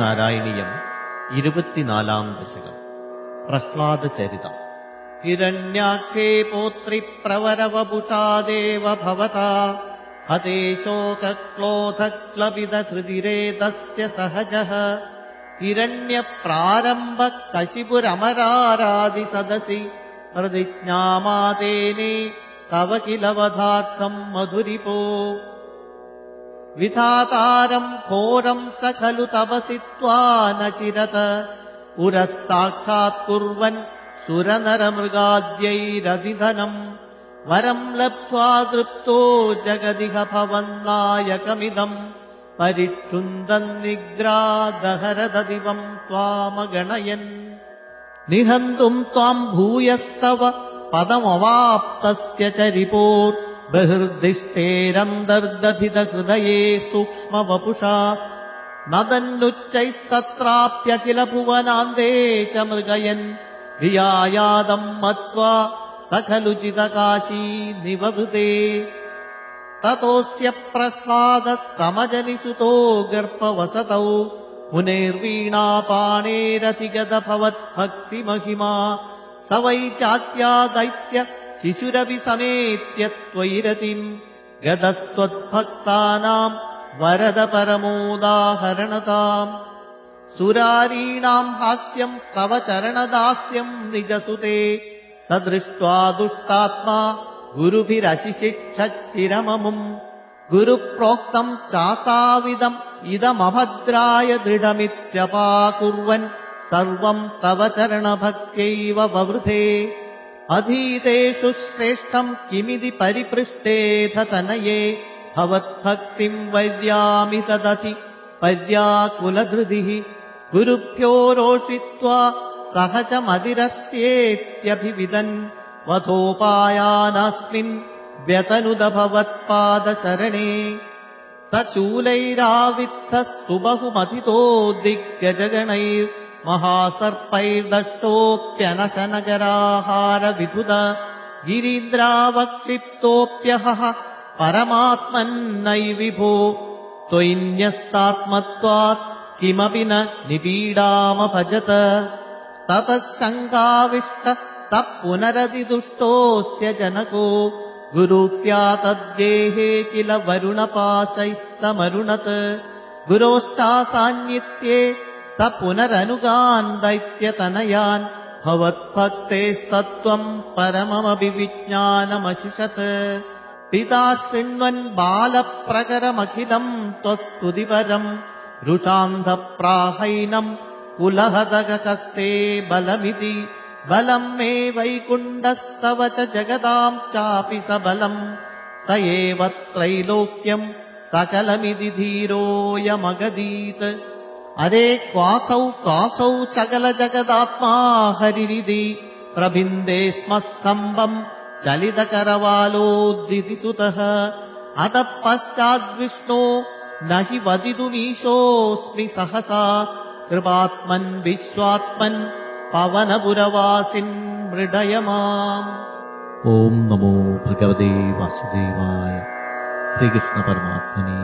നാരായണീയം ഇരുപത്തിനാലാം ദശകം പ്രഹ്ലാദചരിതം ഹിരണ്യാക്ഷേ പോത്രിപ്രവരവപുഷാദേവ ഭവതാ हते शोकक्लोधक्लपिदहृदिरेतस्य सहजः हिरण्यप्रारम्भः कशिपुरमरारादिसदसि प्रतिज्ञामातेने तव किल वधार्थम् मधुरिपो विधातारम् घोरम् स खलु तपसित्वा न चिरत। पुरः साक्षात्कुर्वन् सुरनरमृगाद्यैरधिधनम् वरम् लब्ध्वा तृप्तो जगदिह भवन्नायकमिदम् परिक्षुन्दन् निग्रादहरददिवम् त्वामगणयन्। निहन्तुम् त्वाम् भूयस्तव पदमवाप्तस्य च रिपोर् बहिर्दिष्टेरन्तर्दधितहृदये सूक्ष्मवपुषा नदन्नुच्चैस्तत्राप्यखिल भुवनान्ते च मृगयन् धियायादम् मत्वा स खलु चिदकाशी निवभृते ततोऽस्य प्रह्लादस्तमजनिसुतो गर्पवसतौ मुनेर्वीणापाणेरतिगतभवद्भक्तिमहिमा स वै चात्या दैत्य शिशुरपि समेत्य त्वयिरतिम् गतस्त्वद्भक्तानाम् वरद परमोदाहरणताम् सुरारीणाम् हास्यम् तव चरणदास्यम् निजसुते। स दृष्ट्वा दुष्टात्मा गुरुभिरशिशिक्षच्चिरममुम् गुरुप्रोक्तम् चासाविदम् इदमभद्राय दृढमित्यपाकुर्वन् सर्वम् तव चरणभक्त्यैव ववृधे अधीतेषु श्रेष्ठम् किमिति परिपृष्टेथ तनये भवद्भक्तिम् वैद्यामि तदति पर्याकुलधृतिः गुरुभ्यो रोषित्वा सहजमदिरस्येत्यभिविदन् वधोपायानस्मिन् व्यतनुदभवत्पादशरणे। स चूलैरावित्थः सुबहुमथितो दिग्गजगणैर्महासर्पैर्दष्टोऽप्यनशनगराहारविधुद गिरीन्द्रावक्षिप्तोऽप्यहः परमात्मन्नै विभो त्वयिन्यस्तात्मत्वात् किमपि न निपीडामभजत ततः शङ्काविष्ट स पुनरतिदुष्टोऽस्य जनको गुरुप्या तद्गेहे किल वरुणपाशैस्तमरुणत् गुरोश्चासान्नित्ये स पुनरनुगान् दैत्यतनयान् भवद्भक्तेस्तत्त्वम् परममभिविज्ञानमशिषत्। पिता शृण्वन् बालप्रकरमखिलम् त्वस्तुतिपरम् रुषान्धप्राहैनम् कुलहदगकस्ते बलमिति। बलम् मे वैकुण्डस्तव च जगदाम् चापि स बलम् स एव त्रैलोक्यम् सकलमिति धीरोऽयमगदीत् अरे क्वासौ कासौ सकलजगदात्मा हरिरिति प्रभिन्दे स्म स्तम्भम् चलितकरवालोद्दितिसुतः अतः पश्चाद्विष्णो न हि वदितुमीशोऽस्मि सहसा। कृपात्मन् विश्वात्मन् पवनपुरवासिन् मृडय माम् ॐ नमो भगवते वासुदेवाय। श्रीकृष्णपरमात्मने